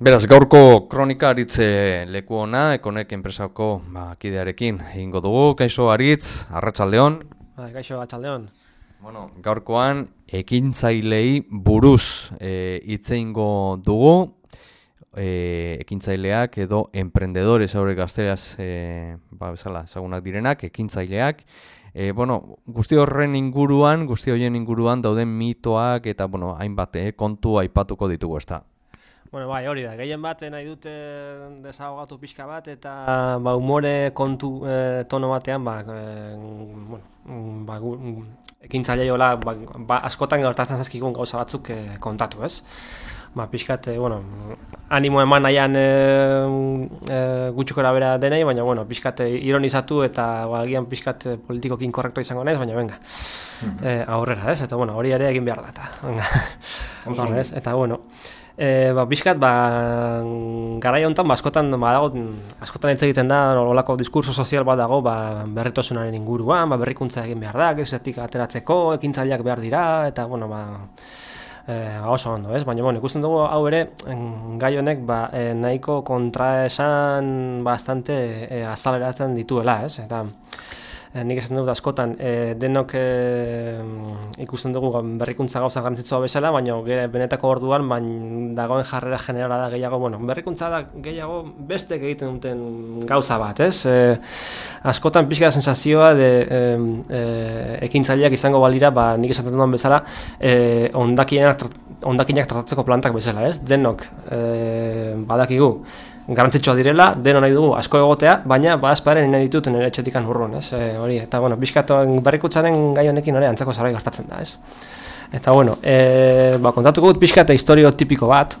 Beraz, gaurko kronika aritze leku ona, ekonek enpresako ba, kidearekin egingo dugu. Kaixo aritz, arratsaldeon. Ba, kaixo arratsaldeon. Bueno, gaurkoan ekintzailei buruz e, itzeingo dugu. E, ekintzaileak edo emprendedores aurre gazteraz e, ba, bezala, ezagunak direnak, ekintzaileak. E, bueno, guzti horren inguruan, guzti horien inguruan dauden mitoak eta bueno, hainbat e, kontu aipatuko ditugu ez da. Bueno, bai, hori da. Gehien bat nahi dute desahogatu pixka bat eta ba umore kontu e, tono batean ba e, bueno, mm, ba mm, ekintzailea ba, ba, askotan gertatzen zaizkigun gauza batzuk e, kontatu, ez? Ba, pixkat, e, bueno, animo eman nahian e, e, gutxukora bera denei, baina, bueno, pixkat ironizatu eta ba, agian pixkat politikokin korrekto izango naiz, baina, venga, mm -hmm. aurrera, ez? Eta, bueno, hori ere egin behar da, eta, venga, eta, bueno, E, ba, bizkat, ba, garai honetan, ba, askotan, ba, dago, askotan hitz egiten da, olako diskurso sozial bat dago, ba, berritosunaren inguruan, ba, berrikuntza egin behar da, krisetik ateratzeko, ekintzaileak behar dira, eta, bueno, ba, e, oso ondo, ez? Baina, bueno, ikusten dugu, hau ere, gai honek, ba, e, nahiko kontraesan bastante e, azaleratzen dituela, ez? Eta, nik esan dut askotan e, denok e, ikusten dugu berrikuntza gauza garrantzitsua bezala, baina benetako orduan bain dagoen jarrera generala da gehiago, bueno, berrikuntza da gehiago beste egiten duten gauza bat, ez? E, askotan pixka sensazioa de e, e, ekintzaileak izango balira, ba, nik esaten duen bezala, e, ondakinak, ondakinak tratatzeko plantak bezala, ez? Denok e, badakigu, garantzitsua direla, deno nahi dugu asko egotea, baina bazparen nahi ditut nire etxetikan urrun, ez? E, hori, eta bueno, bizkatoan barrikutzaren gai honekin hori antzeko zarai gertatzen da, ez? Eta bueno, e, ba, kontatuko dut bizkate historio tipiko bat,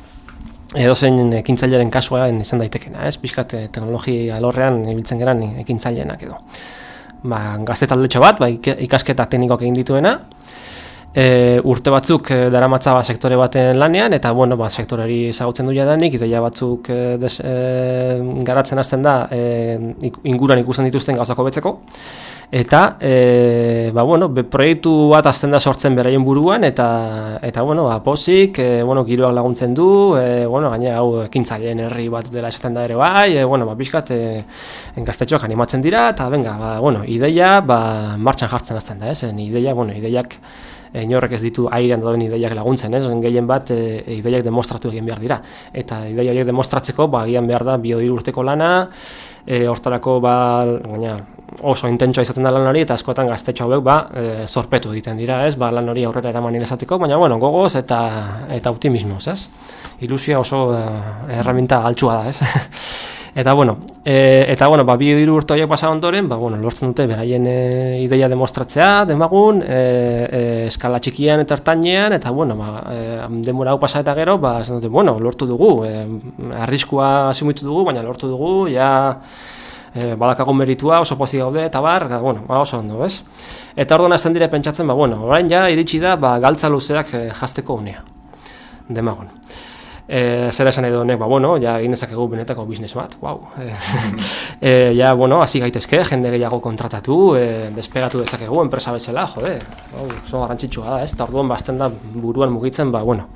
edo zein ekintzaileren kasua izan daitekena, ez? Bizkate teknologia alorrean ibiltzen geran ekintzailenak edo. Ba, gazte taldetxo bat, ba, ikasketa teknikoak egin dituena, e, urte batzuk e, daramatza ba, sektore baten lanean eta bueno, ba, sektorari ezagutzen du jadanik, ideia batzuk e, des, e, garatzen hasten da e, inguran ikusten dituzten gauzako betzeko eta e, ba, bueno, be, proiektu bat azten da sortzen beraien buruan eta eta bueno, ba, posik, e, bueno, giroak laguntzen du, e, bueno, gaine hau ekintzaileen herri bat dela esaten da ere bai, e, bueno, ba, bizkat e, engaztetxoak animatzen dira eta venga, ba, bueno, ideia ba, martxan jartzen hasten da, ez? ideia, bueno, ideiak e, inorrek ez ditu airean dauden ideiak laguntzen, ez? Gehien bat e, ideiak demostratu egin behar dira. Eta ideia horiek demostratzeko, ba, gian behar da biodiru urteko lana, e, hortarako ba, gaina, oso intentsua izaten da lan hori, eta askotan gaztetxo hauek ba, e, zorpetu egiten dira, ez? Ba, lan hori aurrera eraman ilesateko, baina, bueno, gogoz eta eta optimismoz, ez? Ilusia oso e, erraminta altsua da, ez? Eta bueno, e, eta bueno, ba bi hiru urte hoiek pasa ondoren, ba bueno, lortzen dute beraien e, ideia demostratzea, demagun, e, e, eskala txikian eta ertainean eta bueno, ba e, denbora hau pasa eta gero, ba esan dute, bueno, lortu dugu, e, arriskua asumitu dugu, baina lortu dugu, ja e, badakagun meritua, oso pozi gaude eta bar, eta bueno, ba oso ondo, ez? Eta orduan hasten dire pentsatzen, ba bueno, orain ja iritsi da, ba galtza luzeak e, jasteko unea. Demagun. Eh, zer esan edo honek, ba, bueno, ja egin dezakegu benetako business bat, wow. eh, ja, bueno, hasi gaitezke, jende gehiago kontratatu, eh, despegatu dezakegu, enpresa bezala, jode, wow, so garrantzitsua da, ez, eta orduan bazten da buruan mugitzen, ba, bueno,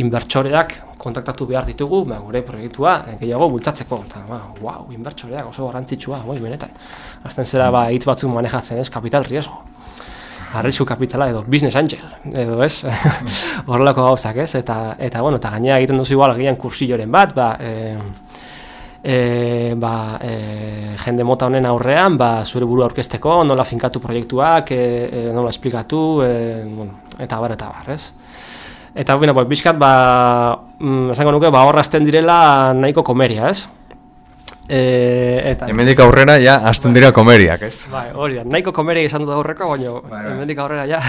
inbertsoreak kontaktatu behar ditugu, ba, gure proiektua eh, gehiago bultzatzeko, eta, ba, wow, inbertsoreak oso garrantzitsua, bai, benetan. Azten zera, ba, hitz batzuk manejatzen, ez, kapital riesgo arrisku kapitala edo business angel edo ez? Horrelako gauzak ez? Eta eta bueno eta gainera egiten duzu igual agian kursilloren bat ba e, e, ba, e, jende mota honen aurrean ba, zure buru aurkezteko nola finkatu proiektuak e, e, nola esplikatu e, bueno, eta bar eta bar ez? Eta, bueno, ba, bizkat, ba, mm, esango nuke, ba, horrazten direla nahiko komeria, ez? E, eta hemendik aurrera ja hasten dira komeriak, ez? Bai, hori Nahiko komeria izan dut aurreko, baina bai, bai. hemendik aurrera ja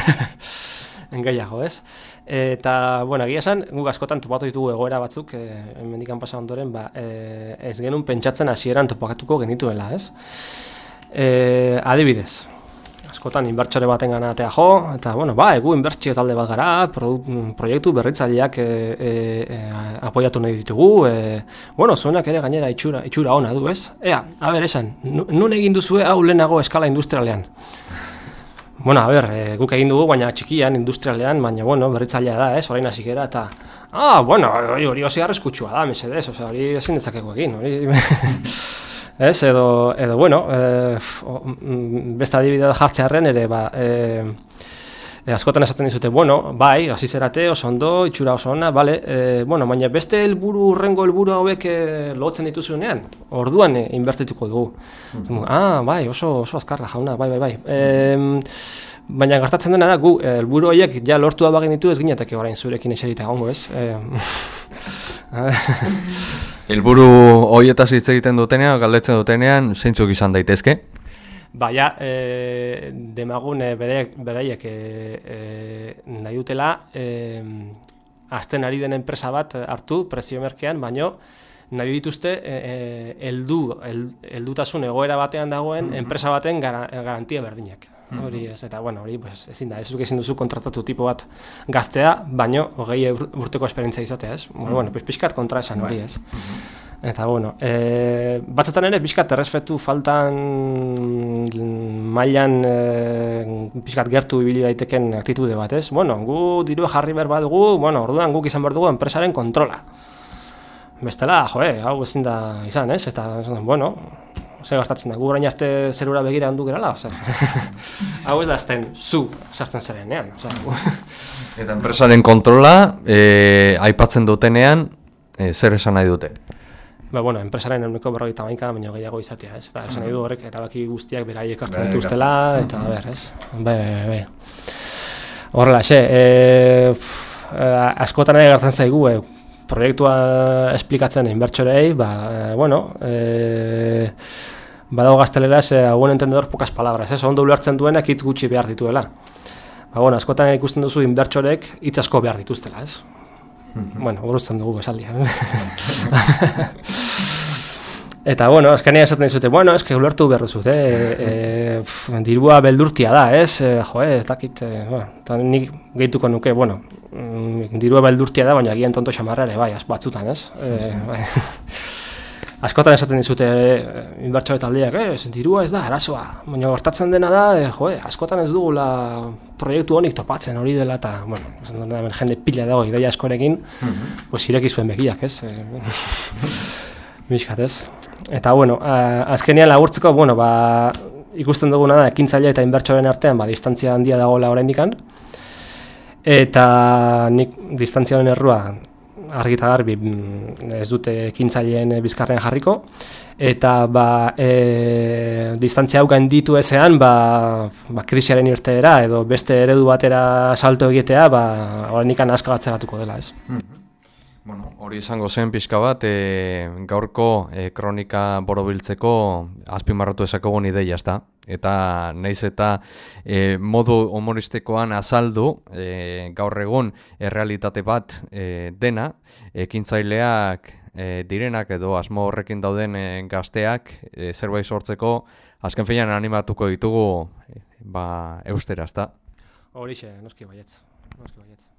engaiago, ez? Eta, bueno, egia esan, guk askotan topatu ditugu egoera batzuk, e, hemendik pasa ondoren, ba, e, ez genuen pentsatzen hasieran topakatuko genituela, ez? E, adibidez, askotan inbertsore baten ganatea jo, eta, bueno, ba, egu inbertsio talde bat gara, proiektu berritzaileak e, e, e, apoiatu nahi ditugu, e, bueno, zuenak ere gainera itxura, itxura ona du, ez? Ea, a ber, esan, nun egin duzue hau lehenago eskala industrialean? Bueno, a ber, e, guk egin dugu, baina txikian, industrialean, baina, bueno, berritzailea da, ez, orain hasi eta, ah, bueno, hori hori arriskutsua da, mesedez, hori ezin dezakeko egin, hori, ez, edo, edo, bueno, e, o, beste adibidea jartzearen ere, ba, e, E, askotan esaten dizute, bueno, bai, hasi zerate, oso ondo, itxura oso ona, bale, e, bueno, baina beste helburu urrengo helburu hauek e, lotzen dituzunean, orduan e, inbertituko dugu. Mm Ah, bai, oso, oso azkarra jauna, bai, bai, bai. E, baina gertatzen dena da, gu, helburu horiek ja lortu da bagin ditu ez gineteke orain zurekin eserita gongo, ez? E, Helburu horietaz hitz egiten dutenean, galdetzen dutenean, zeintzuk izan daitezke? Baina, e, demagun e, beraiek e, e, nahi dutela e, azten ari den enpresa bat hartu presio merkean, baino nahi dituzte e, eldu, eldutasun egoera batean dagoen enpresa baten garantia berdinak. Hori ez, eta bueno, hori pues, ezin da, ez duk ezin duzu kontratatu tipo bat gaztea, baino hogei urteko esperientzia izatea, ez? Bueno, bueno, pues, pixkat kontra esan hori, ez? Eta bueno, e, batzutan ere pixkat errespetu faltan mailan e, pixkat gertu ibili daiteken aktitude bat, ez? Bueno, gu diru jarri behar bat dugu, bueno, orduan guk izan behar dugu enpresaren kontrola. Bestela, joe, hau ezin da izan, ez? Eta, bueno, ze gertatzen da, gu orain arte zerura begira handu gerala, oza. hau ez da azten zu sartzen zarenean, oza. Eta enpresaren kontrola, e, aipatzen dutenean, e, zer esan nahi dute? Ba, bueno, enpresaren eguneko berrogeita maika, baina gehiago izatea, ez? Eta esan nahi du horrek, erabaki guztiak beraiek hartzen dituztela, eta, ber, ez? Be, be, be. Horrela, xe, e, e, askotan ere gertzen zaigu, e, proiektua esplikatzen inbertsorei, ba, e, bueno, e, badago gaztelera, ez, hauen entendedor pokas palabras, ez? Ondo ulertzen duenak hitz gutxi behar dituela. Ba, bueno, askotan ikusten duzu inbertsorek hitz asko behar dituztela, ez? bueno, buruzten dugu esaldia. Eta, bueno, eskanea esaten dizute, bueno, eske ulertu behar duzut, eh? e, dirua beldurtia da, ez? E, jo, ez dakit, e, bueno, eta nik gehituko nuke, bueno, mm, dirua beldurtia da, baina gian tonto xamarra ere, bai, batzutan, ez? E, bai. askotan esaten dizute e, inbertso eta aldeak, eh, dirua ez da, arazoa. Baina gertatzen dena da, e, jo, askotan ez dugula proiektu honik topatzen hori dela, eta, bueno, ez da, jende pila dago, ideia askorekin, mm -hmm. pues ireki zuen begiak, ez? E, Miskat, ez? Eta, bueno, azkenean laburtzeko, bueno, ba, ikusten duguna da, ekintzaile eta inbertsoren artean, ba, distantzia handia dagoela oraindikan, eta nik distantzia errua argita garbi mm, ez dute ekintzaileen bizkarrean jarriko. Eta ba e, distantzia hau ditu ezean ba, ba krisiaren irteera edo beste eredu batera salto egitea ba oraindikan asko atzeratuko dela ez. Mm Bueno, hori izango zen pixka bat, e, gaurko e, kronika borobiltzeko azpimarratu esakogun ideia, ezta? Eta naiz eta e, modu humoristekoan azaldu e, gaur egun errealitate bat e, dena, ekintzaileak e, direnak edo asmo horrekin dauden e, gazteak e, zerbait sortzeko azken finean animatuko ditugu e, ba, eustera, ezta? Horixe, noski baietz. Noski baietz.